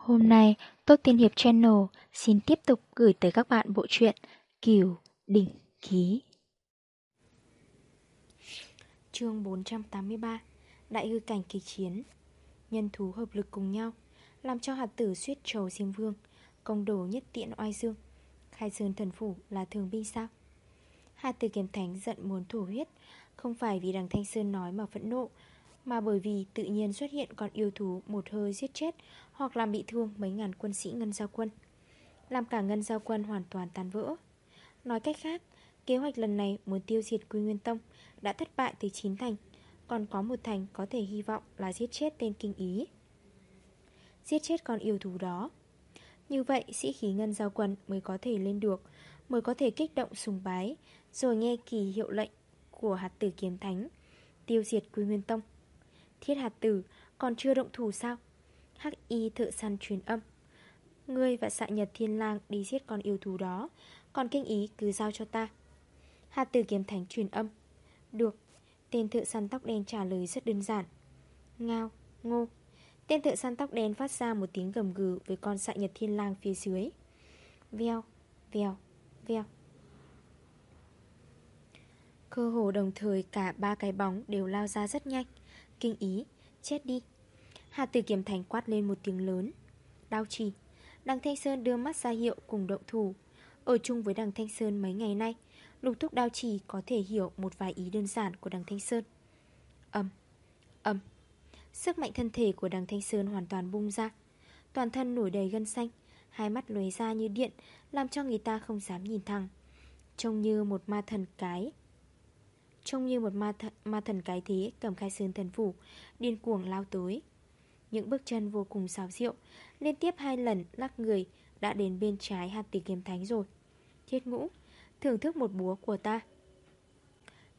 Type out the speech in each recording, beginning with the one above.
Hôm nay, Tốt Tiên Hiệp Channel xin tiếp tục gửi tới các bạn bộ truyện Kiều Đỉnh Ký. chương 483 Đại hư cảnh kỳ chiến Nhân thú hợp lực cùng nhau Làm cho hạt tử suyết trầu Diêm Vương Công đồ nhất tiện oai dương Khai Sơn Thần Phủ là thường binh sao Hạt tử kiếm thánh giận muốn thủ huyết Không phải vì đằng Thanh Sơn nói mà phẫn nộ mà bởi vì tự nhiên xuất hiện con yêu thú một hơi giết chết Hoặc làm bị thương mấy ngàn quân sĩ ngân giao quân. Làm cả ngân giao quân hoàn toàn tan vỡ. Nói cách khác, Kế hoạch lần này muốn tiêu diệt Quy Nguyên Tông Đã thất bại từ 9 thành, Còn có một thành có thể hy vọng là giết chết tên kinh ý. Giết chết con yêu thú đó. Như vậy, sĩ khí ngân giao quân mới có thể lên được, Mới có thể kích động sùng bái, Rồi nghe kỳ hiệu lệnh của hạt tử kiếm thánh Tiêu diệt Quy Nguyên Tông. Thiết hạt tử còn chưa động thủ sao? Hắc y thợ săn truyền âm. Ngươi và xạ nhật thiên lang đi giết con yêu thú đó Còn kinh ý cứ giao cho ta. Hạt tử kiếm thánh truyền âm. Được Tên thợ săn tóc đen trả lời rất đơn giản. Ngao, ngô. Tên thợ săn tóc đen phát ra một tiếng gầm gừ Với con xạ nhật thiên lang phía dưới. Veo, veo, veo. Cơ hồ đồng thời cả ba cái bóng đều lao ra rất nhanh. Kinh ý, chết đi. Hà tử kiếm thành quát lên một tiếng lớn. Đao chỉ Đằng Thanh Sơn đưa mắt ra hiệu cùng động thủ. Ở chung với đằng Thanh Sơn mấy ngày nay Lục thúc đao chỉ có thể hiểu một vài ý đơn giản của đằng Thanh Sơn. Âm Âm Sức mạnh thân thể của đằng Thanh Sơn hoàn toàn bung ra. Toàn thân nổi đầy gân xanh Hai mắt lóe ra như điện Làm cho người ta không dám nhìn thẳng. Trông như một ma thần cái. Trông như một ma, th ma thần cái thế Cầm khai sơn thần phủ Điên cuồng lao tới. Những bước chân vô cùng xào rượu Liên tiếp hai lần lắc người Đã đến bên trái hạt tỷ kiếm thánh rồi. Thiết ngũ Thưởng thức một búa của ta.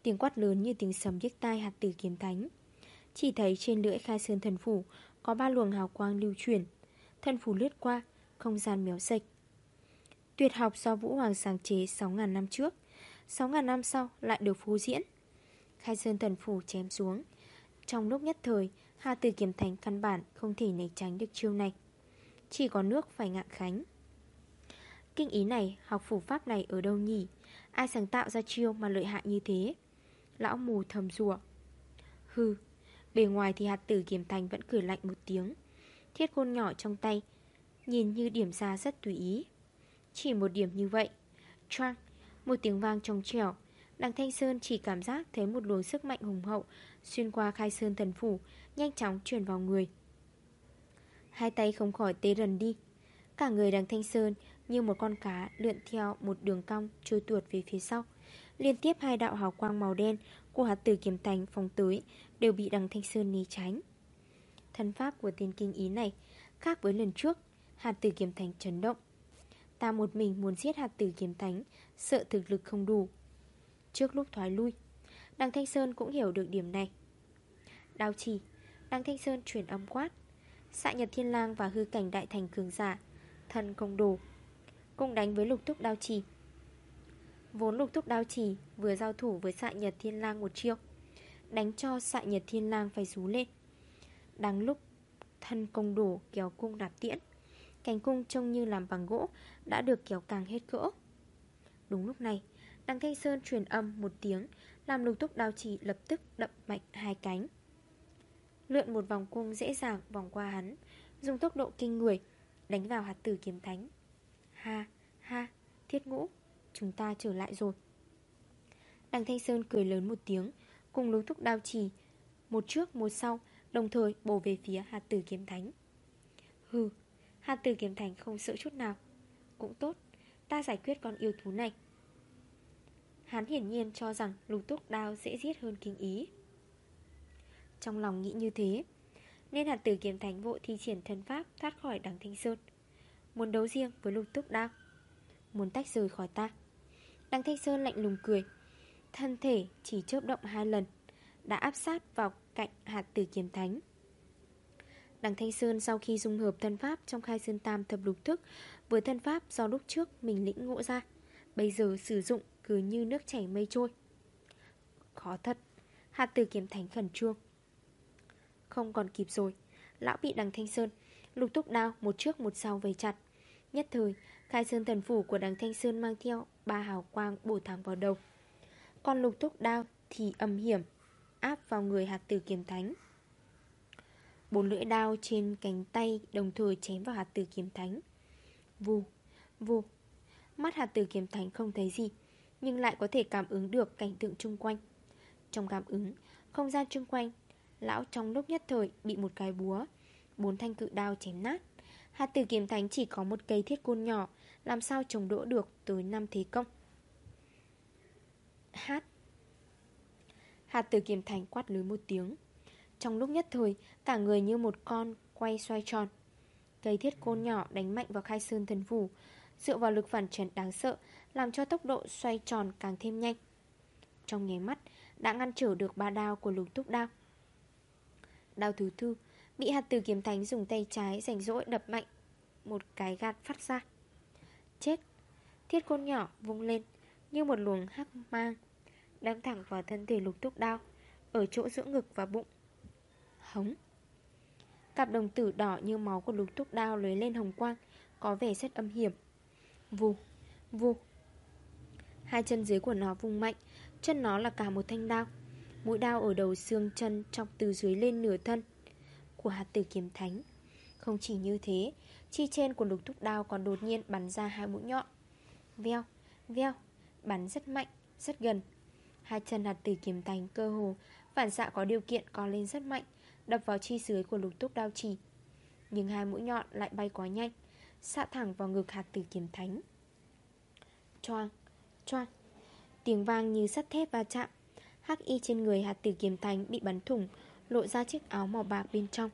Tiếng quát lớn như tiếng sấm giết tai hạt tử kiếm thánh. Chỉ thấy trên lưỡi khai sơn thần phủ Có ba luồng hào quang lưu chuyển. Thần phủ lướt qua Không gian méo sạch Tuyệt học do Vũ Hoàng sáng chế 6.000 năm trước. 6.000 năm sau lại được phô diễn. Khai sơn thần phủ chém xuống. Trong lúc nhất thời Hà tử kiếm thành căn bản không thể né tránh được chiêu này. Chỉ có nước phải ngạn khánh. Kinh ý này, học phủ pháp này ở đâu nhỉ? Ai sáng tạo ra chiêu mà lợi hại như thế? Lão mù thầm rủa. Hừ, bề ngoài thì hạt tử kiếm thành vẫn cười lạnh một tiếng. Thiết côn nhỏ trong tay Nhìn như điểm ra rất tùy ý. Chỉ một điểm như vậy. Choang, một tiếng vang trong trẻo Đằng Thanh Sơn chỉ cảm giác thấy một luồng sức mạnh hùng hậu Xuyên qua khai sơn thần phủ Nhanh chóng truyền vào người Hai tay không khỏi tê rần đi Cả người đằng Thanh Sơn như một con cá lượn theo một đường cong trôi tuột về phía sau. Liên tiếp hai đạo hào quang màu đen của hạt tử kiếm thành phòng tới đều bị đằng Thanh Sơn né tránh. Thân pháp của tên kinh ý này khác với lần trước, hạt tử kiếm thành chấn động. Ta một mình muốn giết hạt tử kiếm thánh, sợ thực lực không đủ. Trước lúc thoái lui, đằng Thanh Sơn cũng hiểu được điểm này. Đao chỉ, đằng Thanh Sơn chuyển âm quát. Xạ Nhật Thiên Lang và hư cảnh đại thành cường giả, thân công đồ Cùng đánh với lục thúc đao trì Vốn lục thúc đao trì Vừa giao thủ với xạ nhật thiên lang một chiêu Đánh cho xạ nhật thiên lang phải rú lên Đáng lúc Thân công đồ kéo cung đạp tiễn Cánh cung trông như làm bằng gỗ Đã được kéo càng hết cỡ. Đúng lúc này đằng Thanh Sơn truyền âm một tiếng Làm lục túc đao trì lập tức đậm mạnh hai cánh. Lượn một vòng cung dễ dàng vòng qua hắn Dùng tốc độ kinh người Đánh vào hạt tử kiếm thánh. Ha, ha, thiết ngũ Chúng ta trở lại rồi. Đằng Thanh Sơn cười lớn một tiếng Cùng lục túc đao trì Một trước một sau Đồng thời bổ về phía hạt tử kiếm thánh. Hừ, hạt tử kiếm thành không sợ chút nào. Cũng tốt, Ta giải quyết con yêu thú này. Hắn hiển nhiên cho rằng lục túc đao dễ giết hơn kinh ý. Trong lòng nghĩ như thế, Nên hạt tử kiếm thánh vội thi triển thân pháp thoát khỏi đằng Thanh Sơn. Muốn đấu riêng với lục túc đao. Muốn tách rời khỏi ta. Đằng Thanh Sơn lạnh lùng cười. Thân thể chỉ chớp động hai lần, Đã áp sát vào cạnh hạt tử kiếm thánh Đằng Thanh Sơn sau khi dung hợp thân pháp trong khai sơn tam thập lục thức với thân pháp do lúc trước mình lĩnh ngộ ra, bây giờ sử dụng cứ như nước chảy mây trôi. Khó thật, hạt tử kiếm thánh khẩn trương. Không còn kịp rồi, Lão bị đằng Thanh Sơn Lục túc đao một trước một sau vây chặt Nhất thời Khai sơn thần phủ của đằng Thanh Sơn mang theo Ba hào quang bổ thẳng vào đầu Còn lục túc đao thì âm hiểm Áp vào người hạt tử kiếm thánh Bốn lưỡi đao trên cánh tay Đồng thời chém vào hạt tử kiếm thánh. Vù, vù. Mắt hạt tử kiếm thánh không thấy gì Nhưng lại có thể cảm ứng được cảnh tượng chung quanh. Trong cảm ứng Không gian chung quanh Lão trong lúc nhất thời bị một cái búa Bốn thanh cự đao chém nát. Hạt tử kiếm thánh chỉ có một cây thiết côn nhỏ Làm sao trồng đỗ được tới năm thế công? Hát. Hạt tử kiếm thánh quát lưới một tiếng. Trong lúc nhất thời, Cả người như một con quay xoay tròn. Cây thiết côn nhỏ đánh mạnh vào khai sơn thần phủ, Dựa vào lực phản chấn đáng sợ, Làm cho tốc độ xoay tròn càng thêm nhanh. Trong nháy mắt, Đã ngăn trở được ba đao của lục túc đao. Đao thứ tư, Bị hạt từ kiếm thánh dùng tay trái rảnh rỗi đập mạnh, Một cái gạt phát ra. Chết! Thiết côn nhỏ vung lên, Như một luồng hắc mang, Đâm thẳng vào thân thể lục túc đao, Ở chỗ giữa ngực và bụng. Hống. Cặp đồng tử đỏ như máu của lục thúc đao lưới lên hồng quang Có vẻ rất âm hiểm. Vù, vù. Hai chân dưới của nó vung mạnh Chân nó là cả một thanh đao. Mũi đao ở đầu xương chân trong từ dưới lên nửa thân Của hạt tử kiếm thánh. Không chỉ như thế Chi trên của lục thúc đao còn đột nhiên bắn ra hai mũi nhọn. Veo, veo Bắn rất mạnh, rất gần. Hai chân hạt tử kiếm thánh cơ hồ Phản xạ có điều kiện co lên rất mạnh Đập vào chi dưới của lục túc đao chỉ Nhưng hai mũi nhọn lại bay quá nhanh Xạ thẳng vào ngực hạt tử kiếm thánh. Choang, choang. Tiếng vang như sắt thép va chạm. Hắc y trên người hạt tử kiếm thánh bị bắn thủng Lộ ra chiếc áo màu bạc bên trong.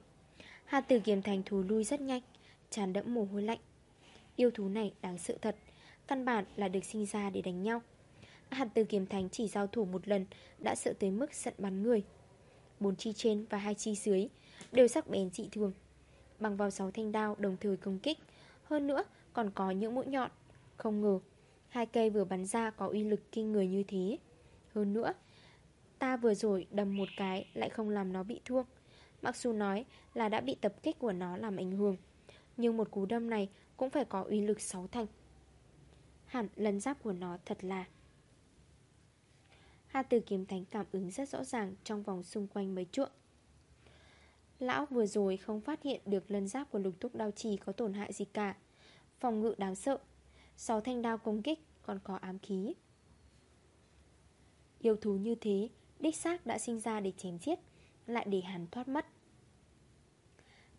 Hạt tử kiếm thánh thù lui rất nhanh Tràn đẫm mồ hôi lạnh. Yêu thú này đáng sợ thật Căn bản là được sinh ra để đánh nhau. Hạt tử kiếm thánh chỉ giao thủ một lần Đã sợ tới mức giận bắn người. Bốn chi trên và hai chi dưới, Đều sắc bén dị thường. Bằng vào sáu thanh đao đồng thời công kích, Hơn nữa còn có những mũi nhọn. Không ngờ, Hai cây vừa bắn ra có uy lực kinh người như thế. Hơn nữa, Ta vừa rồi đâm một cái lại không làm nó bị thương. Mặc dù nói là đã bị tập kích của nó làm ảnh hưởng, Nhưng một cú đâm này cũng phải có uy lực 6 thành. Hẳn lần giáp của nó thật là Hà tử kiếm thánh cảm ứng rất rõ ràng trong vòng xung quanh mấy trượng Lão vừa rồi không phát hiện được lân giáp của lục túc đao trì có tổn hại gì cả. Phòng ngự đáng sợ. Sáu thanh đao công kích, còn có ám khí. Yêu thú như thế, Đích xác đã sinh ra để chém giết, Lại để hắn thoát mất.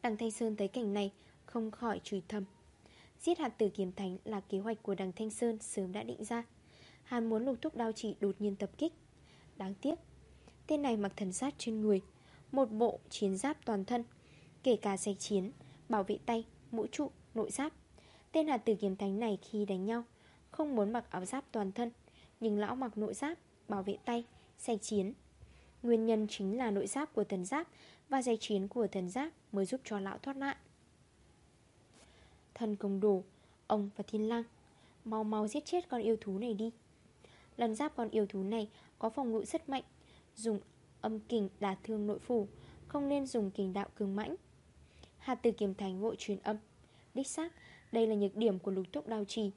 Đằng Thanh Sơn thấy cảnh này, Không khỏi chửi thầm. Giết hạt tử kiếm thánh là kế hoạch của đằng Thanh Sơn Sớm đã định ra. Hắn muốn lục thúc đao chỉ đột nhiên tập kích. Đáng tiếc Tên này mặc thần sát trên người Một bộ chiến giáp toàn thân Kể cả xe chiến, bảo vệ tay, mũi trụ, nội giáp. Tên hạt tử kiếm thánh này khi đánh nhau Không muốn mặc áo giáp toàn thân Nhưng lão mặc nội giáp, bảo vệ tay, xe chiến. Nguyên nhân chính là nội giáp của thần giáp Và dây chiến của thần giáp Mới giúp cho lão thoát nạn. Thần công đồ Ông và thiên lang Mau mau giết chết con yêu thú này đi. Lần giáp con yêu thú này Có phòng ngự rất mạnh. Dùng âm kình đả thương nội phủ, Không nên dùng kình đạo cường mãnh. Hạt từ kiềm thành vội truyền âm. Đích xác, đây là nhược điểm của lục thúc đao trì.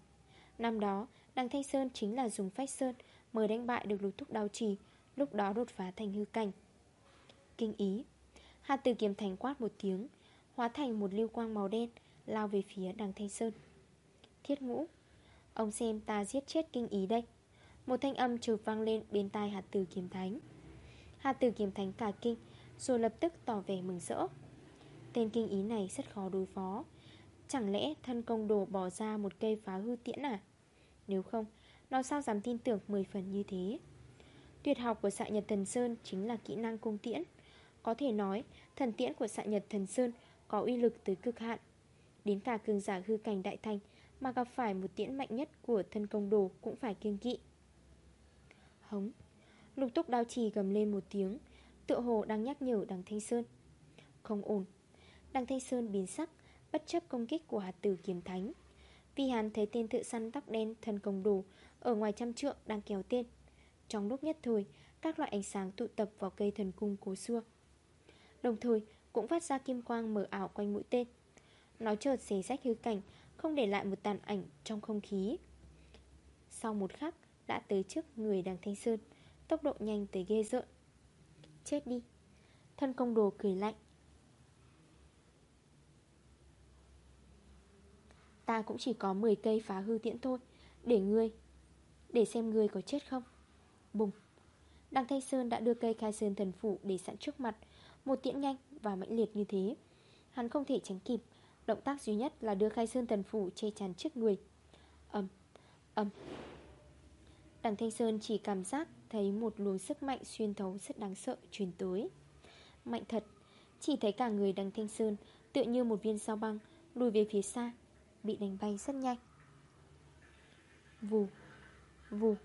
Năm đó, Đằng Thanh Sơn chính là dùng phách sơn Mới đánh bại được lục thúc đao trì, Lúc đó đột phá thành hư cảnh. Kinh ý, Hạt từ kiềm thành quát một tiếng, Hóa thành một lưu quang màu đen, Lao về phía đằng Thanh Sơn. Thiết ngũ, Ông xem ta giết chết kinh ý đây. Một thanh âm chợt vang lên bên tai hạt tử kiếm thánh. Hạt tử kiếm thánh cả kinh, Rồi lập tức tỏ vẻ mừng rỡ. Tên kinh ý này rất khó đối phó. Chẳng lẽ thân công đồ bỏ ra một cây phá hư tiễn à? Nếu không Nó sao dám tin tưởng 10 phần như thế? Tuyệt học của xạ nhật thần Sơn Chính là kỹ năng cung tiễn. Có thể nói, thần tiễn của xạ nhật thần Sơn Có uy lực tới cực hạn. Đến cả cường giả hư cảnh đại thành Mà gặp phải một tiễn mạnh nhất của thân công đồ Cũng phải kiêng kỵ. Hống. Lục túc đao trì gầm lên một tiếng, Tựa hồ đang nhắc nhở đằng Thanh Sơn. Không ổn. Đằng Thanh Sơn biến sắc, Bất chấp công kích của hạt tử kiếm thánh. Vì hắn thấy tên thợ săn tóc đen thân công đồ Ở ngoài trăm trượng đang kéo tên. Trong lúc nhất thời, Các loại ánh sáng tụ tập vào cây thần cung cố xưa. Đồng thời, Cũng phát ra kim quang mở ảo quanh mũi tên. Nó chợt xé rách hư cảnh, Không để lại một tàn ảnh trong không khí. Sau một khắc đã tới trước người đằng Thanh Sơn, Tốc độ nhanh tới ghê rợn. Chết đi. Thân công đồ cười lạnh. Ta cũng chỉ có 10 cây phá hư tiễn thôi. Để ngươi, Để xem ngươi có chết không. Bùng. Đằng Thanh Sơn đã đưa cây khai sơn thần phủ để sẵn trước mặt. Một tiễn nhanh và mãnh liệt như thế. Hắn không thể tránh kịp. Động tác duy nhất là đưa khai sơn thần phủ che chắn trước người. Âm Âm Đằng Thanh Sơn chỉ cảm giác thấy một luồng sức mạnh xuyên thấu rất đáng sợ truyền tới. Mạnh thật, Chỉ thấy cả người đằng Thanh Sơn Tựa như một viên sao băng Lùi về phía xa, Bị đánh bay rất nhanh. Vù Vù.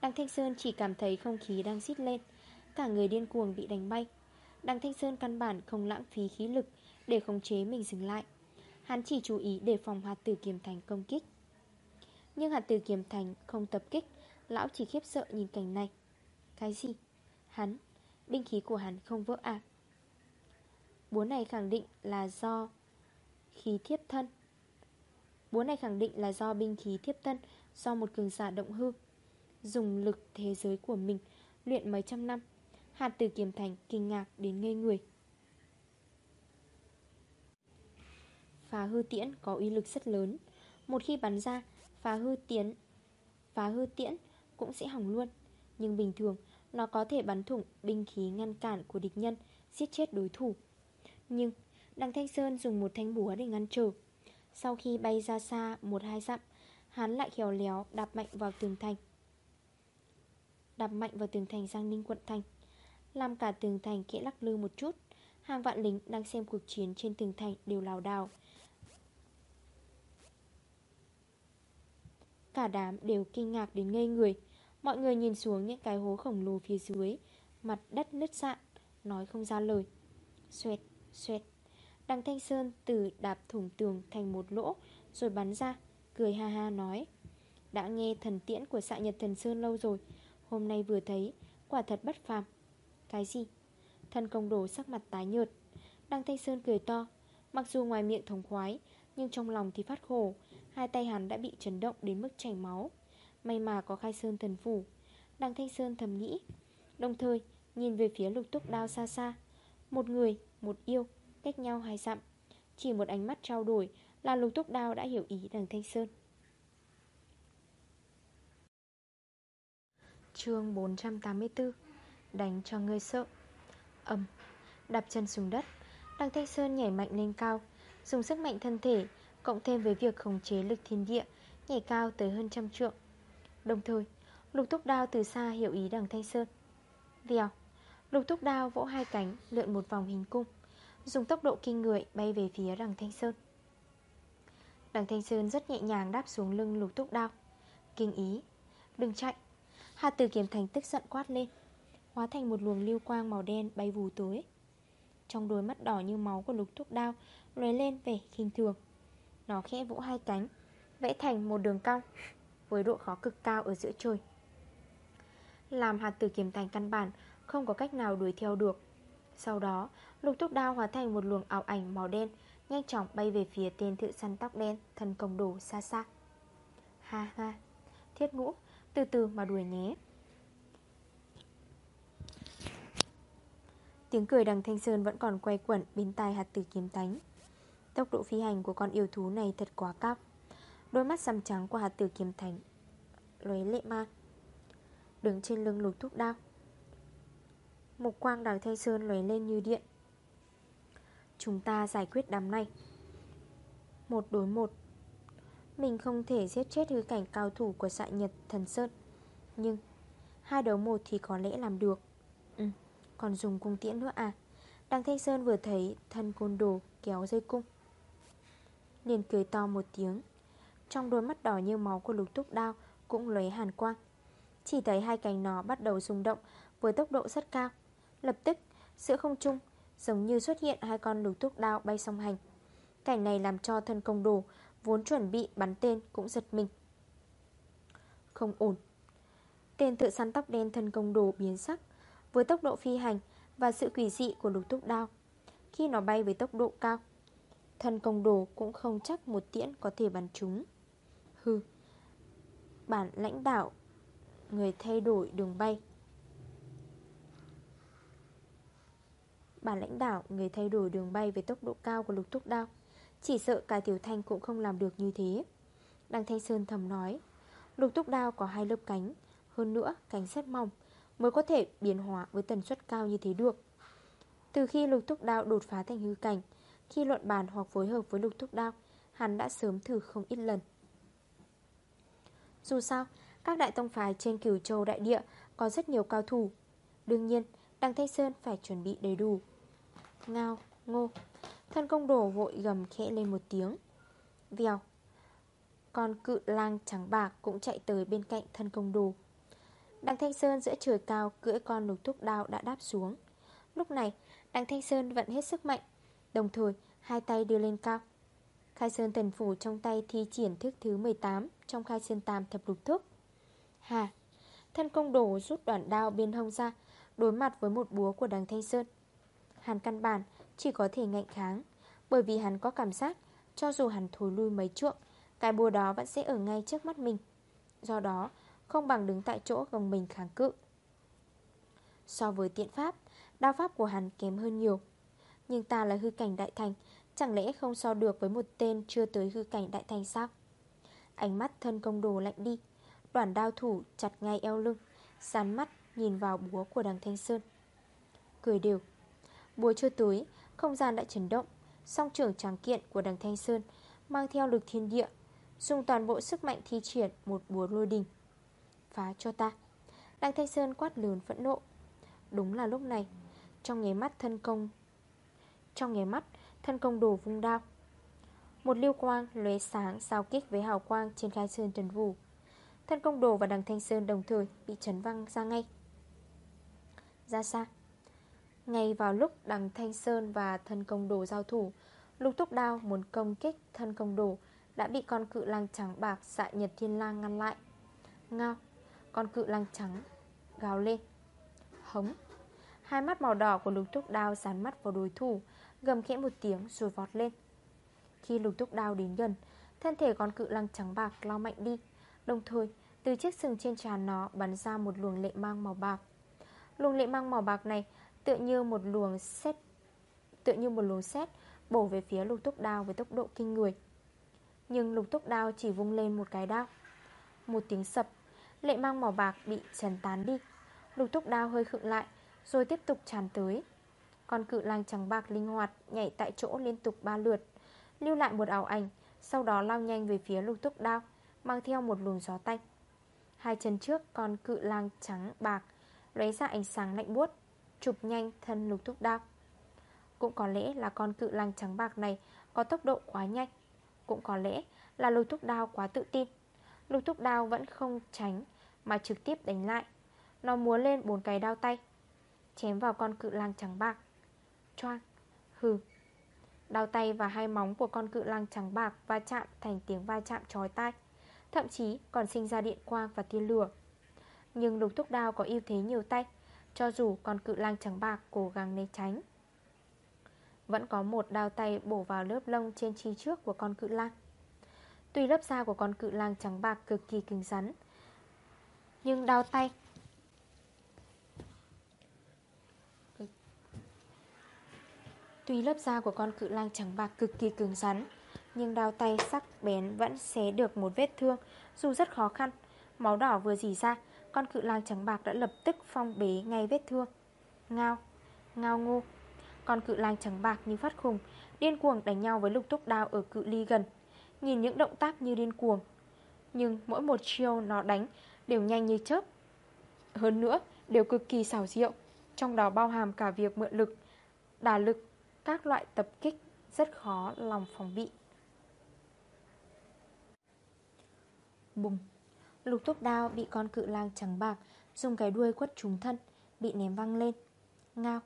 Đằng Thanh Sơn chỉ cảm thấy không khí đang xít lên, Cả người điên cuồng bị đánh bay. Đằng Thanh Sơn căn bản không lãng phí khí lực Để khống chế mình dừng lại. Hắn chỉ chú ý để phòng hạt tử kiềm thành công kích. Nhưng hạt từ kiềm thành không tập kích, Lão chỉ khiếp sợ nhìn cảnh này. Cái gì? Hắn, Binh khí của hắn không vỡ à Búa này khẳng định là do Khí thiếp thân. Búa này khẳng định là do binh khí thiếp thân, Do một cường giả động hư, Dùng lực thế giới của mình Luyện mấy trăm năm. Hạt từ kiềm thành kinh ngạc đến ngây người. Phá hư tiễn có uy lực rất lớn. Một khi bắn ra Phá hư tiễn, Phá hư tiễn cũng sẽ hỏng luôn. Nhưng bình thường, nó có thể bắn thủng binh khí ngăn cản của địch nhân, Giết chết đối thủ. Nhưng, Đằng Thanh Sơn dùng một thanh búa để ngăn trở. Sau khi bay ra xa một hai dặm, Hắn lại khéo léo đạp mạnh vào tường thành. Đạp mạnh vào tường thành Giang Ninh quận thành. Làm cả tường thành kẽ lắc lư một chút, Hàng vạn lính đang xem cuộc chiến trên tường thành đều lào đảo. Cả đám đều kinh ngạc đến ngây người. Mọi người nhìn xuống những cái hố khổng lồ phía dưới Mặt đất nứt sạn Nói không ra lời. Xoẹt, xoẹt. Đăng Thanh Sơn từ đạp thủng tường thành một lỗ Rồi bắn ra Cười ha ha nói Đã nghe thần tiễn của xạ nhật thần Sơn lâu rồi Hôm nay vừa thấy Quả thật bất phàm. Cái gì? Thần công đồ sắc mặt tái nhợt. Đăng Thanh Sơn cười to Mặc dù ngoài miệng thống khoái Nhưng trong lòng thì phát khổ Hai tay hắn đã bị chấn động đến mức chảy máu. May mà có khai sơn thần phủ. Đằng Thanh Sơn thầm nghĩ. Đồng thời nhìn về phía lục túc đao xa xa. Một người, một yêu Cách nhau hai dặm. Chỉ một ánh mắt trao đổi Là lục túc đao đã hiểu ý đằng Thanh Sơn. Chương 484 Đánh cho ngươi sợ. Âm Đạp chân xuống đất Đằng Thanh Sơn nhảy mạnh lên cao Dùng sức mạnh thân thể Cộng thêm với việc khống chế lực thiên địa, Nhảy cao tới hơn trăm trượng. Đồng thời, Lục thúc đao từ xa hiểu ý đằng Thanh Sơn. Vèo, Lục thúc đao vỗ hai cánh, lượn một vòng hình cung, Dùng tốc độ kinh người bay về phía đằng Thanh Sơn. Đằng Thanh Sơn rất nhẹ nhàng đáp xuống lưng lục thúc đao. Kinh ý, Đừng chạy. Hà tử kiếm thành tức giận quát lên, Hóa thành một luồng lưu quang màu đen bay vù tối. Trong đôi mắt đỏ như máu của lục thúc đao Lóe lên vẻ khinh thường. Nó khẽ vỗ hai cánh, Vẽ thành một đường cong Với độ khó cực cao ở giữa trời. Làm hạt tử kiếm thành căn bản, Không có cách nào đuổi theo được. Sau đó, lục túc đao hóa thành một luồng ảo ảnh màu đen, Nhanh chóng bay về phía tên thự săn tóc đen Thần công đồ xa xa. Ha ha, Thiết ngũ, từ từ mà đuổi nhé. Tiếng cười đằng Thanh Sơn vẫn còn quay quẩn bên tai hạt tử kiếm tánh Tốc độ phi hành của con yêu thú này thật quá cao Đôi mắt xăm trắng của hạt tử kiếm thánh Lấy lệ mang, Đứng trên lưng lục thúc đao. Một quang đằng Thanh Sơn lấy lên như điện. Chúng ta giải quyết đám này. Một đối một. Mình không thể giết chết hư cảnh cao thủ của xạ nhật thần Sơn, Nhưng Hai đấu một thì có lẽ làm được. Ừ Còn dùng cung tiễn nữa à? Đằng Thanh Sơn vừa thấy thân côn đồ kéo dây cung liền cười to một tiếng. Trong đôi mắt đỏ như máu của lục túc đao Cũng lấy hàn quang. Chỉ thấy hai cánh nó bắt đầu rung động, Với tốc độ rất cao. Lập tức, giữa không trung, Giống như xuất hiện hai con lục túc đao bay song hành. Cảnh này làm cho thân công đồ Vốn chuẩn bị bắn tên cũng giật mình. Không ổn. Tên tự săn tóc đen thân công đồ biến sắc, Với tốc độ phi hành Và sự quỷ dị của lục túc đao. Khi nó bay với tốc độ cao Thân công đồ cũng không chắc một tiễn có thể bắn chúng. Hừ, Bản lãnh đạo, Người thay đổi đường bay. Bản lãnh đạo, người thay đổi đường bay với tốc độ cao của lục thúc đao. Chỉ sợ cả tiểu thanh cũng không làm được như thế. Đăng Thanh Sơn thầm nói, Lục túc đao có hai lớp cánh, Hơn nữa cánh rất mỏng, Mới có thể biến hóa với tần suất cao như thế được. Từ khi lục túc đao đột phá thành hư cảnh khi luận bàn hoặc phối hợp với lục thúc đao Hắn đã sớm thử không ít lần. Dù sao Các đại tông phái trên cửu châu đại địa Có rất nhiều cao thủ. Đương nhiên Đăng Thanh Sơn phải chuẩn bị đầy đủ. Ngao, ngô Thân công đồ vội gầm khẽ lên một tiếng. Vèo Con cự lang trắng bạc cũng chạy tới bên cạnh thân công đồ. Đăng Thanh Sơn giữa trời cao cưỡi con lục thúc đao đã đáp xuống. Lúc này Đăng Thanh Sơn vận hết sức mạnh Đồng thời, hai tay đưa lên cao. Khai Sơn thần Phủ trong tay thi triển thức thứ 18 Trong khai Sơn Tam thập lục thức Hà, Thân công đồ rút đoạn đao bên hông ra, Đối mặt với một búa của đằng Thanh Sơn. Hắn căn bản chỉ có thể ngạnh kháng, Bởi vì hắn có cảm giác Cho dù hắn thối lui mấy trượng, Cái búa đó vẫn sẽ ở ngay trước mắt mình. Do đó, không bằng đứng tại chỗ gồng mình kháng cự. So với tiện pháp, Đao pháp của hắn kém hơn nhiều. Nhưng ta là hư cảnh đại thành, Chẳng lẽ không so được với một tên Chưa tới hư cảnh đại thành sao? Ánh mắt thân công đồ lạnh đi, Đoàn đao thủ chặt ngay eo lưng, Sán mắt nhìn vào búa của đằng Thanh Sơn. Cười đều, Búa chưa tới, Không gian đã chấn động, Song trưởng tráng kiện của đằng Thanh Sơn Mang theo lực thiên địa, Dùng toàn bộ sức mạnh thi triển một búa lôi đình. Phá cho ta. Đằng Thanh Sơn quát lớn phẫn nộ. Đúng là lúc này, Trong nháy mắt thân công trong nháy mắt, thân công đồ vung đao. Một liêu quang lóe sáng Sao kích với hào quang trên khai sơn trần vũ. Thân công đồ và đằng Thanh Sơn đồng thời Bị chấn văng ra ngay. Ra xa. Ngay vào lúc đằng Thanh Sơn và thân công đồ giao thủ, Lục túc đao muốn công kích thân công đồ Đã bị con cự lang trắng bạc xạ nhật thiên lang ngăn lại. Ngao, Con cự lang trắng Gào lên. Hống. Hai mắt màu đỏ của lục túc đao dán mắt vào đối thủ Gầm khẽ một tiếng rồi vọt lên. Khi lục túc đao đến gần, Thân thể con cự lăng trắng bạc lao mạnh đi. Đồng thời, từ chiếc sừng trên trán nó Bắn ra một luồng lệ mang màu bạc. Luồng lệ mang màu bạc này Tựa như một luồng xét Tựa như một luồng xét Bổ về phía lục túc đao với tốc độ kinh người. Nhưng lục túc đao chỉ vung lên một cái đao Một tiếng sập, Lệ mang màu bạc bị trần tán đi. Lục túc đao hơi khựng lại, Rồi tiếp tục tràn tới. Con cự lang trắng bạc linh hoạt Nhảy tại chỗ liên tục ba lượt, Lưu lại một ảo ảnh, Sau đó lao nhanh về phía lục túc đao, Mang theo một luồng gió tanh Hai chân trước, con cự lang trắng bạc Lấy ra ánh sáng lạnh buốt, Chụp nhanh thân lục thúc đao. Cũng có lẽ là con cự lang trắng bạc này Có tốc độ quá nhanh, Cũng có lẽ là lục thúc đao quá tự tin. Lục thúc đao vẫn không tránh Mà trực tiếp đánh lại, Nó múa lên bốn cái đao tay, Chém vào con cự lang trắng bạc. Choang, Hừ. Đau tay và hai móng của con cự lăng trắng bạc Va chạm thành tiếng va chạm trói tai, Thậm chí còn sinh ra điện quang và tia lửa. Nhưng lục thúc đao có ưu thế nhiều tay, cho dù con cự lang trắng bạc cố gắng né tránh. Vẫn có một đao tay bổ vào lớp lông trên chi trước của con cự lang. Tuy lớp da của con cự lang trắng bạc cực kỳ cứng rắn, Nhưng đao tay Tuy lớp da của con cự lang trắng bạc cực kỳ cứng rắn, Nhưng đao tay sắc bén vẫn xé được một vết thương, Dù rất khó khăn. Máu đỏ vừa dì ra, con cự lang trắng bạc đã lập tức phong bế ngay vết thương. Ngao Ngao ngô. Con cự lang trắng bạc như phát khùng, Điên cuồng đánh nhau với lục túc đao ở cự ly gần. Nhìn những động tác như điên cuồng, Nhưng mỗi một chiêu nó đánh Đều nhanh như chớp. Hơn nữa, đều cực kỳ xảo diệu, Trong đó bao hàm cả việc mượn lực, Đả lực các loại tập kích Rất khó lòng phòng bị. Bùng. Lục túc đao bị con cự lang trắng bạc Dùng cái đuôi quất trúng thân, Bị ném văng lên. Ngao.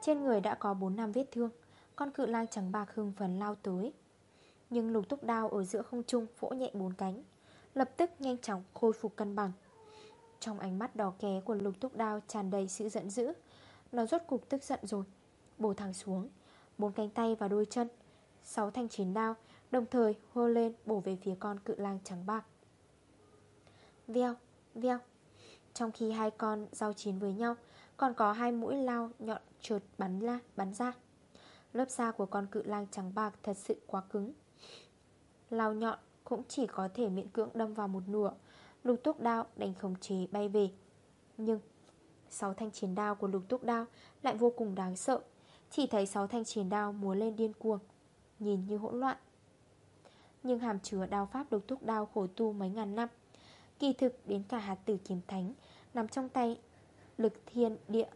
Trên người đã có 4 năm vết thương, Con cự lang trắng bạc hưng phấn lao tới. Nhưng lục túc đao ở giữa không trung Vỗ nhẹ bốn cánh, Lập tức nhanh chóng khôi phục cân bằng. Trong ánh mắt đỏ ké của lục túc đao tràn đầy sự giận dữ, Nó rốt cục tức giận rồi, Bổ thẳng xuống Bốn cánh tay và đôi chân. Sáu thanh chiến đao Đồng thời hô lên bổ về phía con cự lang trắng bạc. Veo, veo. Trong khi hai con giao chiến với nhau Còn có hai mũi lao nhọn trượt bắn la, bắn ra. Lớp da của con cự lang trắng bạc thật sự quá cứng. Lao nhọn cũng chỉ có thể miễn cưỡng đâm vào một nửa Lục túc đao đành khống chế bay về. Nhưng Sáu thanh chiến đao của lục túc đao Lại vô cùng đáng sợ. Chỉ thấy sáu thanh chiến đao múa lên điên cuồng, Nhìn như hỗn loạn. Nhưng hàm chứa đao pháp độc thúc đao khổ tu mấy ngàn năm, Kỳ thực đến cả hạt tử kiếm thánh, Nằm trong tay lực thiên địa.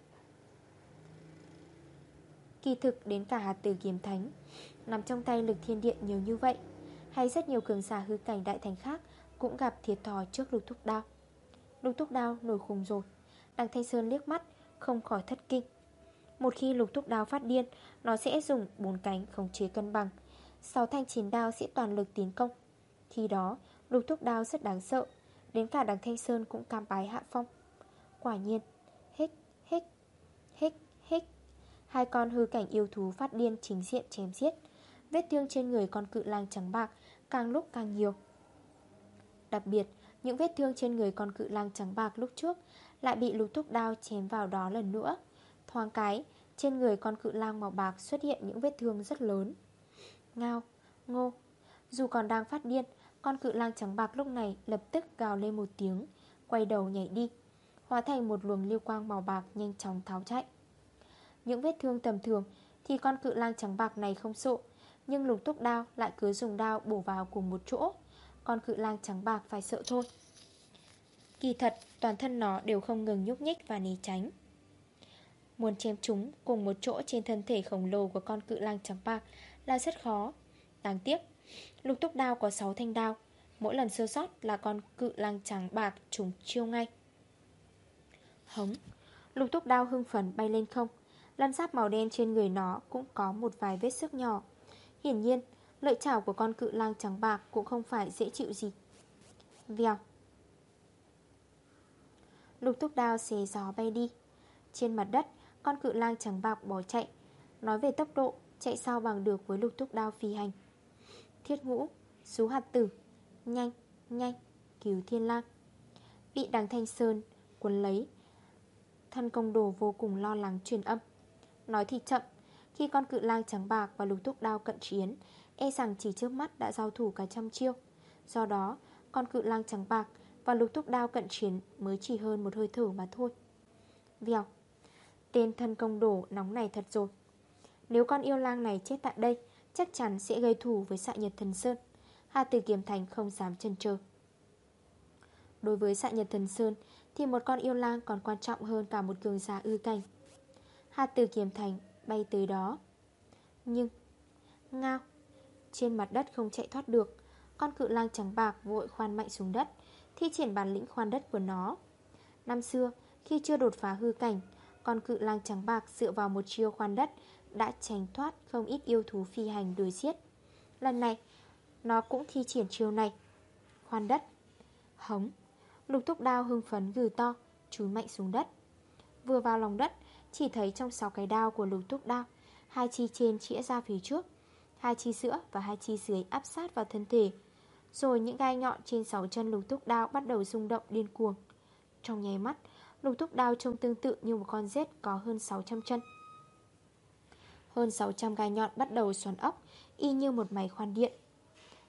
Kỳ thực đến cả hạt tử kiếm thánh, Nằm trong tay lực thiên địa nhiều như vậy, Hay rất nhiều cường giả hư cảnh đại thành khác Cũng gặp thiệt thòi trước lục thúc đao. Lục thúc đao nổi khùng rồi Đằng Thanh Sơn liếc mắt, Không khỏi thất kinh. Một khi lục thúc đao phát điên Nó sẽ dùng bốn cánh khống chế cân bằng. Sáu thanh chiến đao sẽ toàn lực tiến công. Khi đó lục thúc đao rất đáng sợ Đến cả đằng Thanh Sơn cũng cam bái hạ phong. Quả nhiên Hích, hích, hích, hích. Hai con hư cảnh yêu thú phát điên chính diện chém giết. Vết thương trên người con cự lang trắng bạc Càng lúc càng nhiều. Đặc biệt Những vết thương trên người con cự lang trắng bạc lúc trước Lại bị lục thúc đao chém vào đó lần nữa. Thoáng cái Trên người con cự lang màu bạc xuất hiện những vết thương rất lớn. Ngao, ngô. Dù còn đang phát điên Con cự lang trắng bạc lúc này lập tức gào lên một tiếng Quay đầu nhảy đi Hóa thành một luồng lưu quang màu bạc nhanh chóng tháo chạy. Những vết thương tầm thường Thì con cự lang trắng bạc này không sợ Nhưng lục túc đao lại cứ dùng đao bổ vào cùng một chỗ. Con cự lang trắng bạc phải sợ thôi. Kỳ thật toàn thân nó đều không ngừng nhúc nhích và né tránh. Muốn chém chúng cùng một chỗ trên thân thể khổng lồ của con cự lang trắng bạc là rất khó. Đáng tiếc, Lục túc đao có 6 thanh đao, Mỗi lần sơ sót là con cự lang trắng bạc trúng chiêu ngay. Hống, Lục túc đao hưng phấn bay lên không. Lăn giáp màu đen trên người nó cũng có một vài vết sức nhỏ. Hiển nhiên, Lợi chảo của con cự lang trắng bạc cũng không phải dễ chịu gì. Vèo. Lục túc đao xé gió bay đi. Trên mặt đất con cự lang trắng bạc bỏ chạy. Nói về tốc độ Chạy sao bằng được với lục thúc đao phi hành. Thiết ngũ Sú hạt tử. Nhanh, nhanh Cứu thiên lang. Bị đằng thanh sơn Quấn lấy. Thân công đồ vô cùng lo lắng truyền âm. Nói thì chậm Khi con cự lang trắng bạc và lục thúc đao cận chiến E rằng chỉ trước mắt đã giao thủ cả trăm chiêu. Do đó Con cự lang trắng bạc và lục thúc đao cận chiến Mới chỉ hơn một hơi thở mà thôi. Vèo. Tên thân công đổ nóng này thật rồi. Nếu con yêu lang này chết tại đây, Chắc chắn sẽ gây thù với xạ nhật thần Sơn. Hà Tử Kiếm Thành không dám chân chừ. Đối với xạ nhật thần Sơn, Thì một con yêu lang còn quan trọng hơn cả một cường giả ư cảnh. Hà Tử Kiếm Thành bay tới đó. Nhưng, Ngao, Trên mặt đất không chạy thoát được. Con cự lang trắng bạc vội khoan mạnh xuống đất, Thi triển bản lĩnh khoan đất của nó. Năm xưa, Khi chưa đột phá hư cảnh con cự lang trắng bạc dựa vào một chiêu khoan đất, Đã tránh thoát không ít yêu thú phi hành đuổi giết. Lần này, Nó cũng thi triển chiêu này. Khoan đất. Hống. Lục thúc đao hưng phấn gừ to, Chúi mạnh xuống đất. Vừa vào lòng đất, Chỉ thấy trong 6 cái đao của lục thúc đao, Hai chi trên chĩa ra phía trước, Hai chi giữa và hai chi dưới áp sát vào thân thể. Rồi những gai nhọn trên 6 chân lục thúc đao Bắt đầu rung động điên cuồng. Trong nháy mắt Lục thúc đao trông tương tự như một con rết có hơn 600 chân. Hơn 600 gai nhọn bắt đầu xoắn ốc, Y như một máy khoan điện.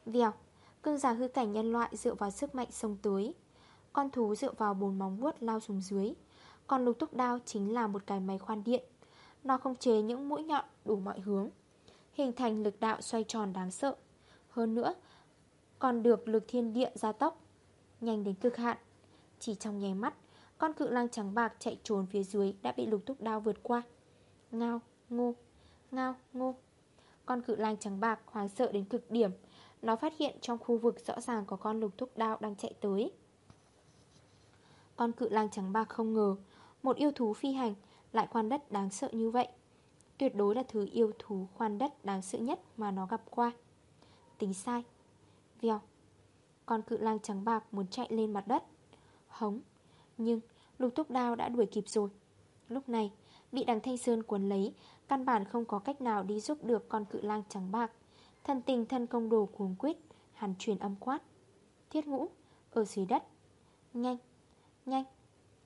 Vèo, Cương giả hư cảnh nhân loại dựa vào sức mạnh sông tưới. Con thú dựa vào bốn móng vuốt lao xuống dưới. Còn lục túc đao chính là một cái máy khoan điện. Nó không chế những mũi nhọn đủ mọi hướng, Hình thành lực đạo xoay tròn đáng sợ. Hơn nữa, Còn được lực thiên địa gia tốc Nhanh đến cực hạn. Chỉ trong nháy mắt con cự lang trắng bạc chạy trốn phía dưới Đã bị lục túc đao vượt qua. Ngao, ngô, ngao, ngô. Con cự lang trắng bạc hoảng sợ đến cực điểm. Nó phát hiện trong khu vực rõ ràng có con lục túc đao đang chạy tới. Con cự lang trắng bạc không ngờ Một yêu thú phi hành Lại khoan đất đáng sợ như vậy. Tuyệt đối là thứ yêu thú khoan đất đáng sợ nhất mà nó gặp qua. Tính sai. Vèo. Con cự lang trắng bạc muốn chạy lên mặt đất. Hống. Nhưng lục túc đao đã đuổi kịp rồi. Lúc này bị đằng Thanh Sơn cuốn lấy Căn bản không có cách nào đi giúp được con cự lang trắng bạc. Thân tình thân công đồ cuồng quyết Hắn truyền âm quát. Thiết ngũ, ở dưới đất. Nhanh, nhanh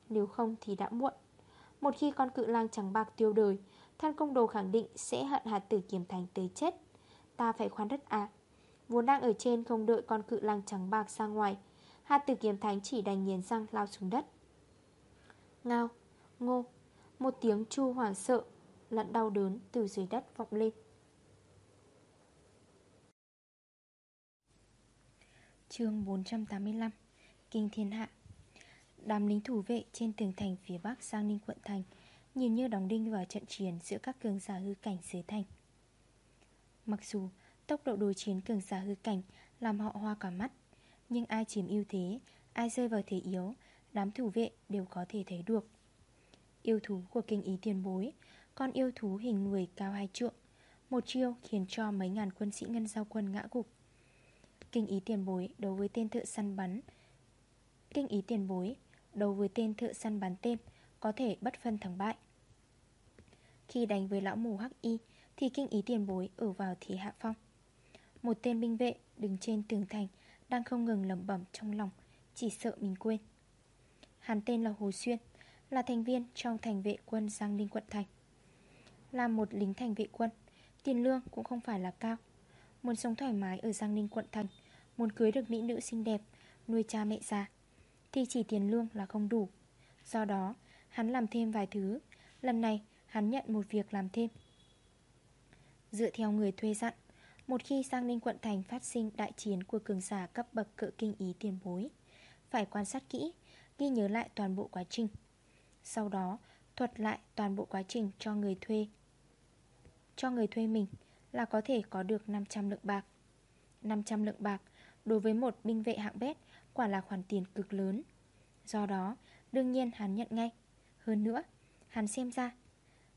Nếu không thì đã muộn. Một khi con cự lang trắng bạc tiêu đời Thân công đồ khẳng định sẽ hận hạt tử kiểm thành tới chết. Ta phải khoan đất à Vốn đang ở trên không đợi con cự lang trắng bạc ra ngoài Hạt tử kiếm thánh chỉ đành nghiền răng lao xuống đất. Ngao, ngô. Một tiếng chu hoảng sợ lặn đau đớn từ dưới đất vọng lên. Chương 485 Kinh thiên hạ. Đám lính thủ vệ trên tường thành phía bắc sang Ninh quận thành Nhìn như đóng đinh vào trận chiến giữa các cường giả hư cảnh dưới thành. Mặc dù tốc độ đối chiến cường giả hư cảnh Làm họ hoa cả mắt Nhưng ai chiếm ưu thế Ai rơi vào thế yếu Đám thủ vệ đều có thể thấy được. Yêu thú của kinh ý tiền bối, Con yêu thú hình người cao hai trượng, Một chiêu khiến cho mấy ngàn quân sĩ ngân giao quân ngã gục. Kinh ý tiền bối đối với tên thợ săn bắn, Kinh ý tiền bối đối với tên thợ săn bắn tên Có thể bất phân thắng bại. Khi đánh với lão mù hắc y Thì kinh ý tiền bối ở vào thế hạ phong. Một tên binh vệ đứng trên tường thành Đang không ngừng lầm bẩm trong lòng, Chỉ sợ mình quên. Hắn tên là Hồ Xuyên, Là thành viên trong thành vệ quân Giang Ninh quận thành. Là một lính thành vệ quân, Tiền lương cũng không phải là cao. Muốn sống thoải mái ở Giang Ninh quận thành, Muốn cưới được mỹ nữ xinh đẹp, Nuôi cha mẹ già, Thì chỉ tiền lương là không đủ. Do đó, hắn làm thêm vài thứ. Lần này, hắn nhận một việc làm thêm. Dựa theo người thuê dặn, Một khi Giang Ninh quận thành phát sinh đại chiến của cường giả cấp bậc cỡ kinh ý tiền bối, Phải quan sát kỹ Ghi nhớ lại toàn bộ quá trình. Sau đó, thuật lại toàn bộ quá trình cho người thuê. Cho người thuê mình là có thể có được 500 lượng bạc. 500 lượng bạc đối với một binh vệ hạng bét quả là khoản tiền cực lớn. Do đó, đương nhiên hắn nhận ngay. Hơn nữa, hắn xem ra,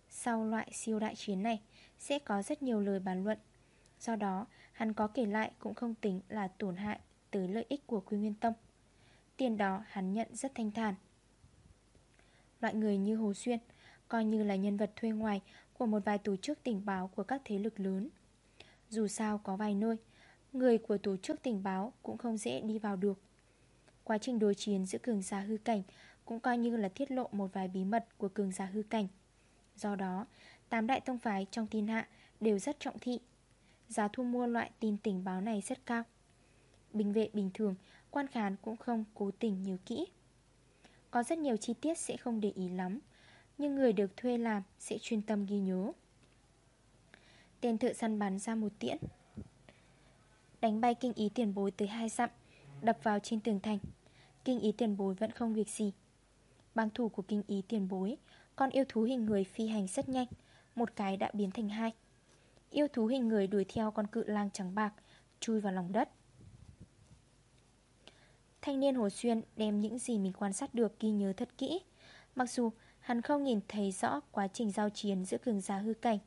Sau loại siêu đại chiến này Sẽ có rất nhiều lời bàn luận. Do đó, hắn có kể lại cũng không tính là tổn hại Tới lợi ích của Quy Nguyên Tông. Tiền đó hắn nhận rất thanh thản. Loại người như Hồ Xuyên, Coi như là nhân vật thuê ngoài Của một vài tổ chức tình báo của các thế lực lớn. Dù sao có vài nơi, Người của tổ chức tình báo Cũng không dễ đi vào được. Quá trình đối chiến giữa cường giả hư cảnh Cũng coi như là tiết lộ một vài bí mật Của cường giả hư cảnh. Do đó, Tám đại tông phái trong thiên hạ Đều rất trọng thị. Giá thu mua loại tin tình báo này rất cao. Bình vệ bình thường Quan khán cũng không cố tình nhớ kỹ. Có rất nhiều chi tiết sẽ không để ý lắm, Nhưng người được thuê làm Sẽ chuyên tâm ghi nhớ. Tên thợ săn bắn ra một tiễn. Đánh bay kinh ý tiền bối tới hai dặm, Đập vào trên tường thành. Kinh ý tiền bối vẫn không việc gì. Bang thủ của kinh ý tiền bối, Con yêu thú hình người phi hành rất nhanh, Một cái đã biến thành hai. Yêu thú hình người đuổi theo con cự lang trắng bạc, Chui vào lòng đất. Thanh niên Hồ Xuyên đem những gì mình quan sát được ghi nhớ thật kỹ. Mặc dù hắn không nhìn thấy rõ quá trình giao chiến giữa cường giả hư cảnh,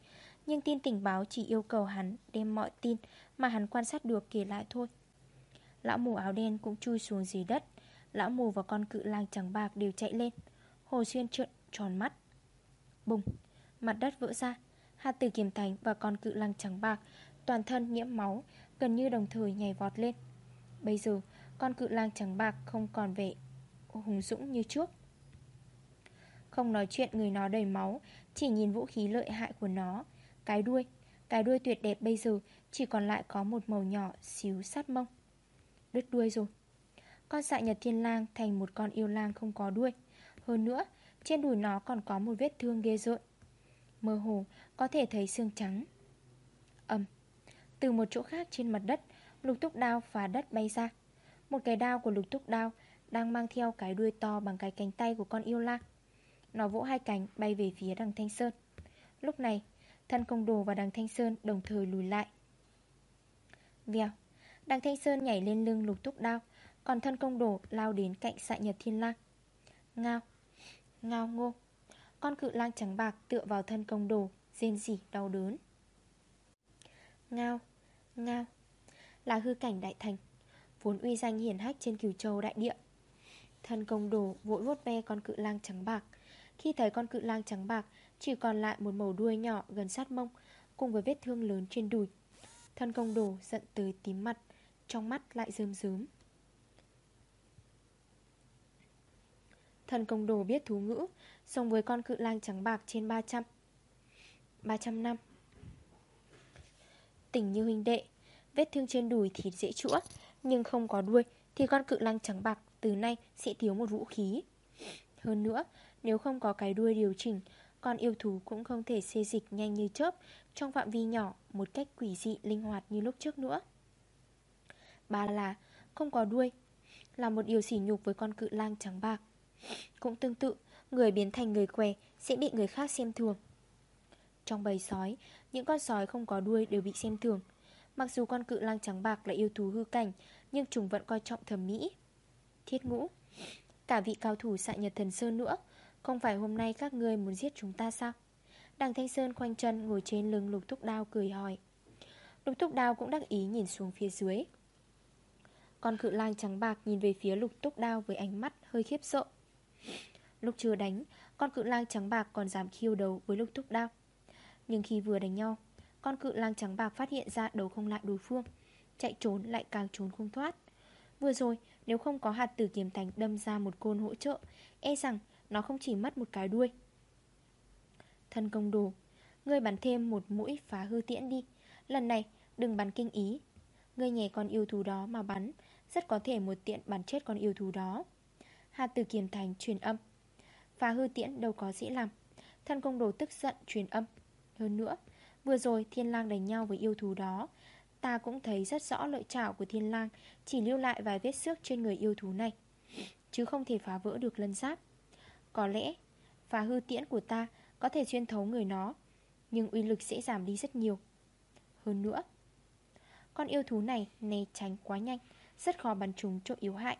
Nhưng tin tình báo chỉ yêu cầu hắn đem mọi tin mà hắn quan sát được kể lại thôi. Lão mù áo đen cũng chui xuống dưới đất, Lão mù và con cự lang trắng bạc đều chạy lên. Hồ Xuyên trợn tròn mắt. Bùng, Mặt đất vỡ ra. Hạt tử kiềm thành và con cự lang trắng bạc Toàn thân nhiễm máu, Gần như đồng thời nhảy vọt lên. Bây giờ con cự lang trắng bạc không còn vẻ hùng dũng như trước. Không nói chuyện, người nó đầy máu, Chỉ nhìn vũ khí lợi hại của nó. Cái đuôi Cái đuôi tuyệt đẹp bây giờ, Chỉ còn lại có một màu nhỏ, xíu sát mông. Đứt đuôi rồi. Con xạ nhật thiên lang thành một con yêu lang không có đuôi. Hơn nữa, Trên đùi nó còn có một vết thương ghê rợn. Mơ hồ, có thể thấy xương trắng. Âm Từ một chỗ khác trên mặt đất, Lục túc đao phá đất bay ra. Một cái đao của lục túc đao Đang mang theo cái đuôi to bằng cái cánh tay của con yêu lang Nó vỗ hai cánh, bay về phía đằng Thanh Sơn. Lúc này, Thân công đồ và đằng Thanh Sơn đồng thời lùi lại. Vèo, Đằng Thanh Sơn nhảy lên lưng lục túc đao, Còn thân công đồ lao đến cạnh xạ nhật thiên lang. Ngao Ngao ngô, Con cự lang trắng bạc tựa vào thân công đồ, Rên rỉ, đau đớn. Ngao Ngao, Là hư cảnh đại thành. Vốn uy danh hiển hách trên cửu châu đại địa. Thân công đồ vội vốt ve con cự lang trắng bạc. Khi thấy con cự lang trắng bạc, Chỉ còn lại một màu đuôi nhỏ gần sát mông, Cùng với vết thương lớn trên đùi. Thân công đồ giận tới tím mặt, Trong mắt lại rơm rớm. Thần công đồ biết thú ngữ, Sống với con cự lang trắng bạc trên 300 300 năm. Tình như huynh đệ, Vết thương trên đùi thì dễ chữa nhưng không có đuôi Thì con cự lang trắng bạc từ nay sẽ thiếu một vũ khí Hơn nữa Nếu không có cái đuôi điều chỉnh Con yêu thú cũng không thể xê dịch nhanh như chớp Trong phạm vi nhỏ Một cách quỷ dị linh hoạt như lúc trước nữa Ba là Không có đuôi Là một điều sỉ nhục với con cự lang trắng bạc cũng tương tự, người biến thành người què sẽ bị người khác xem thường. Trong bầy sói, những con sói không có đuôi đều bị xem thường. Mặc dù con cự lang trắng bạc là yêu thú hư cảnh, nhưng chúng vẫn coi trọng thẩm mỹ. Thiết ngũ, cả vị cao thủ xạ nhật thần sơn nữa, không phải hôm nay các ngươi muốn giết chúng ta sao? Đằng Thanh Sơn khoanh chân ngồi trên lưng lục thúc đao cười hỏi. Lục thúc đao cũng đắc ý nhìn xuống phía dưới. Con cự lang trắng bạc nhìn về phía lục túc đao với ánh mắt hơi khiếp sợ. Lúc chưa đánh Con cự lang trắng bạc còn dám khiêu đầu với lục thúc đao Nhưng khi vừa đánh nhau con cự lang trắng bạc phát hiện ra đấu không lại đối phương Chạy trốn lại càng trốn không thoát. Vừa rồi nếu không có hạt tử kiếm thành đâm ra một côn hỗ trợ E rằng nó không chỉ mất một cái đuôi. Thân công đồ Ngươi bắn thêm một mũi phá hư tiễn đi. Lần này đừng bắn kinh ý. Ngươi nhè con yêu thú đó mà bắn Rất có thể một tiện bắn chết con yêu thú đó. Hạt Tử Kiềm Thành truyền âm. Phá hư tiễn đâu có dễ làm. Thân công đồ tức giận truyền âm. Hơn nữa, vừa rồi thiên lang đánh nhau với yêu thú đó. Ta cũng thấy rất rõ lợi trảo của thiên lang, Chỉ lưu lại vài vết xước trên người yêu thú này. Chứ không thể phá vỡ được lân giáp. Có lẽ, Phá hư tiễn của ta Có thể xuyên thấu người nó, Nhưng uy lực sẽ giảm đi rất nhiều. Hơn nữa, Con yêu thú này né tránh quá nhanh, Rất khó bắn trúng chỗ yếu hại.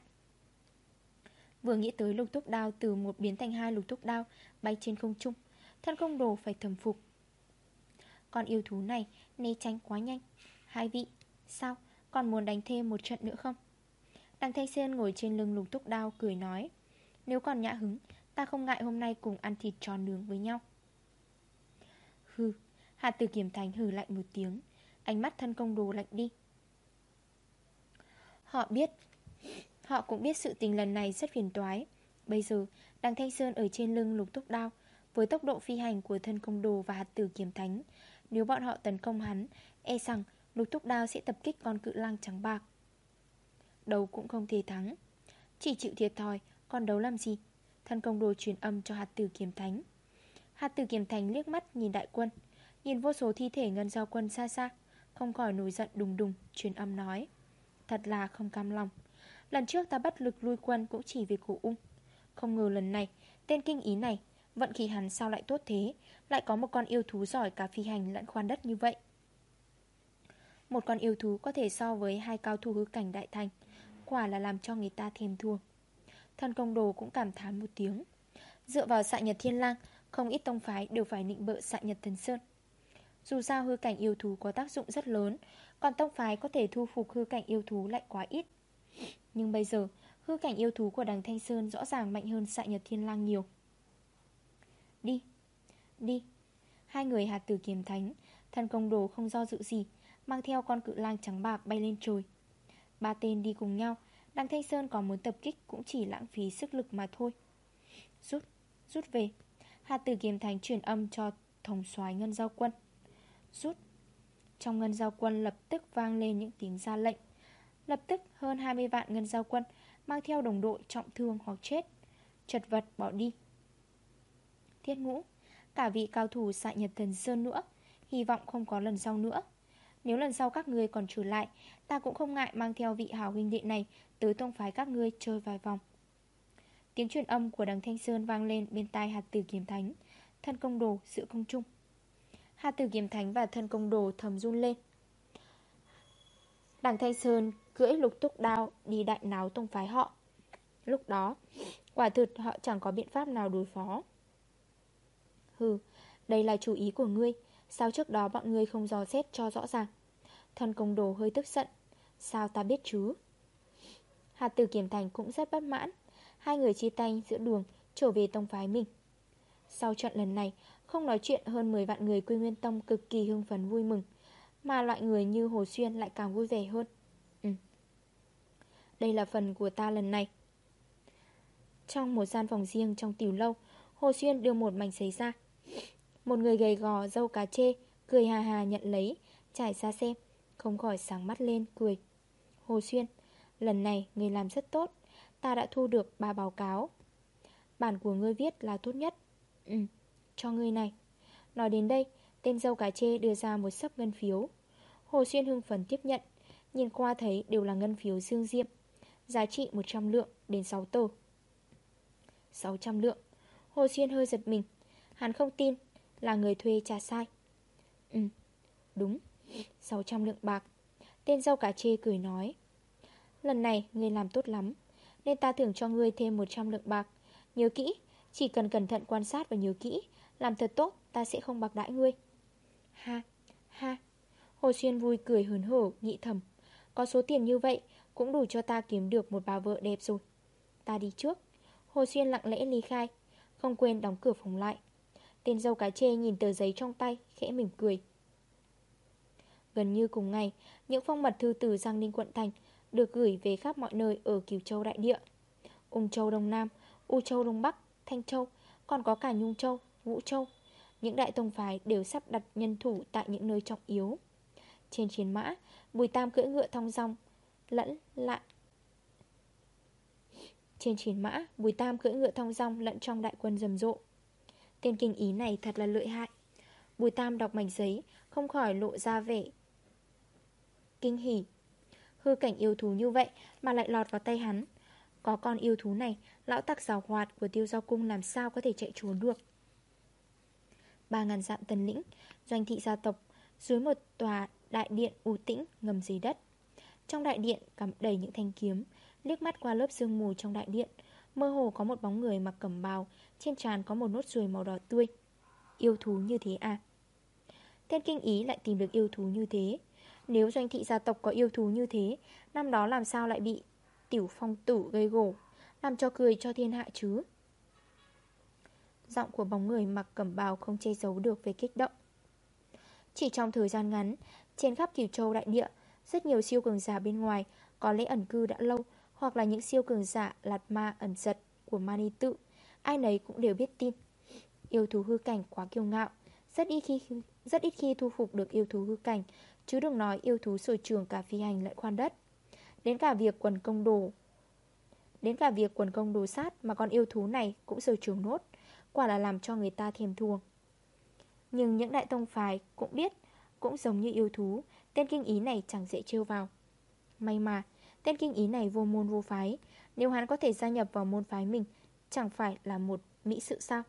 Vừa nghĩ tới lục túc đao từ một biến thành hai lục túc đao Bay trên không trung, Thân công đồ phải thầm phục. Con yêu thú này né tránh quá nhanh. Hai vị, Sao? Còn muốn đánh thêm một trận nữa không? Đằng Thanh Sơn ngồi trên lưng lục túc đao cười nói, Nếu còn nhã hứng, Ta không ngại hôm nay cùng ăn thịt tròn nướng với nhau. Hừ Hạ tử kiểm thành hừ lạnh một tiếng, Ánh mắt thân công đồ lạnh đi. Họ biết, Họ cũng biết sự tình lần này rất phiền toái. Bây giờ Đằng Thanh Sơn ở trên lưng lục túc đao, Với tốc độ phi hành của thân công đồ và hạt tử kiếm thánh nếu bọn họ tấn công hắn E rằng lục thúc đao sẽ tập kích con cự lang trắng bạc. Đấu cũng không thể thắng. Chỉ chịu thiệt thòi, Còn đấu làm gì? Thân công đồ truyền âm cho hạt tử kiếm thánh. Hạt tử kiếm thánh liếc mắt nhìn đại quân, Nhìn vô số thi thể ngân giao quân xa xa, Không khỏi nổi giận đùng đùng, Truyền âm nói, Thật là không cam lòng. Lần trước ta bắt lực lui quân cũng chỉ vì cổ ung. Không ngờ lần này, Tên kinh ý này Vận khí hắn sao lại tốt thế? Lại có một con yêu thú giỏi cả phi hành lẫn khoan đất như vậy. Một con yêu thú có thể so với hai cao thủ hư cảnh đại thành, Quả là làm cho người ta thèm thua. Thân công đồ cũng cảm thán một tiếng. Dựa vào xạ nhật thiên lang, Không ít tông phái đều phải nịnh bợ xạ nhật thần sơn. Dù sao hư cảnh yêu thú có tác dụng rất lớn, Còn tông phái có thể thu phục hư cảnh yêu thú lại quá ít. Nhưng bây giờ, Hư cảnh yêu thú của đằng Thanh Sơn Rõ ràng mạnh hơn xạ nhật thiên lang nhiều. Đi. Đi. Hai người hạt tử kiếm thánh Thần công đồ không do dự gì Mang theo con cự lang trắng bạc bay lên trời. Ba tên đi cùng nhau Đằng Thanh Sơn có muốn tập kích Cũng chỉ lãng phí sức lực mà thôi. Rút, rút về. Hạt tử kiếm thánh truyền âm cho thống soái ngân giao quân. Rút. Trong ngân giao quân lập tức vang lên những tiếng ra lệnh. Lập tức hơn 20 vạn ngân giao quân Mang theo đồng đội trọng thương hoặc chết. Chật vật bỏ đi. Thiết ngũ. Cả vị cao thủ xạ nhật thần sơn nữa. Hy vọng không có lần sau nữa. Nếu lần sau các ngươi còn trở lại Ta cũng không ngại mang theo vị hảo huynh đệ này Tới tông phái các ngươi chơi vài vòng. Tiếng truyền âm của đằng Thanh Sơn vang lên bên tai hạt tử kiếm thánh. Thân công đồ sự công chung. Hạt tử kiếm thánh và thân công đồ thầm run lên. Đằng Thanh Sơn cưỡi lục túc đao đi đại náo tông phái họ. Lúc đó, quả thực họ chẳng có biện pháp nào đối phó. Hừ, đây là chủ ý của ngươi, sao trước đó bọn ngươi không dò xét cho rõ ràng. Thần công đồ hơi tức giận, sao ta biết chứ? Hạt tử kiểm thành cũng rất bất mãn, hai người chia tay giữa đường trở về tông phái mình. Sau trận lần này, Không nói chuyện hơn 10 vạn người quy nguyên tông cực kỳ hưng phấn vui mừng Mà loại người như Hồ Xuyên lại càng vui vẻ hơn. Ừ. Đây là phần của ta lần này. Trong một gian phòng riêng trong tiểu lâu Hồ Xuyên đưa một mảnh giấy ra. Một người gầy gò dâu cá chê Cười hà hà nhận lấy Trải ra xem Không khỏi sáng mắt lên cười. Hồ Xuyên Lần này người làm rất tốt Ta đã thu được ba báo cáo. Bản của ngươi viết là tốt nhất. Ừ, cho ngươi này. Nói đến đây Tên dâu cá chê đưa ra một sấp ngân phiếu. Hồ Xuyên hưng phấn tiếp nhận Nhìn qua thấy đều là ngân phiếu dương diệm Giá trị 100 lượng đến 6 tờ. 600 lượng. Hồ Xuyên hơi giật mình Hắn không tin là người thuê trả sai. Ừ, đúng 600 lượng bạc. Tên rau cà chê cười nói Lần này ngươi làm tốt lắm Nên ta thưởng cho ngươi thêm 100 lượng bạc. Nhớ kỹ Chỉ cần cẩn thận quan sát và nhớ kỹ Làm thật tốt ta sẽ không bạc đãi ngươi. Ha, ha. Hồ Xuyên vui cười hớn hở nghĩ thầm Có số tiền như vậy Cũng đủ cho ta kiếm được một bà vợ đẹp rồi. Ta đi trước. Hồ Xuyên lặng lẽ ly khai Không quên đóng cửa phòng lại. Tên dâu cá chê nhìn tờ giấy trong tay Khẽ mỉm cười. Gần như cùng ngày Những phong mật thư từ Giang Ninh quận thành Được gửi về khắp mọi nơi ở Kiều Châu Đại Địa. Ung Châu Đông Nam U Châu Đông Bắc, Thanh Châu Còn có cả Nhung Châu, Vũ Châu. Những đại tông phái đều sắp đặt nhân thủ Tại những nơi trọng yếu. Trên chiến mã, Bùi Tam cưỡi ngựa thong dong Lẫn lại Trên chiến mã, Bùi Tam cưỡi ngựa thong dong Lẫn trong đại quân rầm rộ. Tên kinh ý này thật là lợi hại. Bùi Tam đọc mảnh giấy, Không khỏi lộ ra vẻ Kinh hỉ. Hư cảnh yêu thú như vậy Mà lại lọt vào tay hắn. Có con yêu thú này, Lão tặc rào hoạt của tiêu giao cung làm sao có thể chạy trốn được? Ba ngàn dặm tần lĩnh, Doanh thị gia tộc, Dưới một tòa đại điện u tĩnh ngầm dưới đất. Trong đại điện cắm đầy những thanh kiếm, Liếc mắt qua lớp sương mù trong đại điện Mơ hồ có một bóng người mặc cẩm bào, Trên trán có một nốt ruồi màu đỏ tươi. Yêu thú như thế à? Tên kinh ý lại tìm được yêu thú như thế. Nếu doanh thị gia tộc có yêu thú như thế, Năm đó làm sao lại bị Tiểu phong tử gây gổ, Làm cho cười cho thiên hạ chứ? Giọng của bóng người mặc cẩm bào không che giấu được về kích động. Chỉ trong thời gian ngắn, Trên khắp Kiều Châu đại địa, Rất nhiều siêu cường giả bên ngoài Có lẽ ẩn cư đã lâu hoặc là những siêu cường giả lạt ma ẩn giật Của Mani tự. Ai nấy cũng đều biết tin. Yêu thú hư cảnh quá kiêu ngạo. Rất ít khi, rất ít khi thu phục được yêu thú hư cảnh, Chứ đừng nói yêu thú sở trường cả phi hành lẫn khoan đất. Đến cả việc quần công đồ, Đến cả việc quần công đồ sát Mà con yêu thú này cũng sở trường nốt, Quả là làm cho người ta thèm thuồng. Nhưng những đại tông phái cũng biết, Cũng giống như yêu thú, Tên kinh ý này chẳng dễ trêu vào. May mà Tên kinh ý này vô môn vô phái. Nếu hắn có thể gia nhập vào môn phái mình, Chẳng phải là một mỹ sự sao?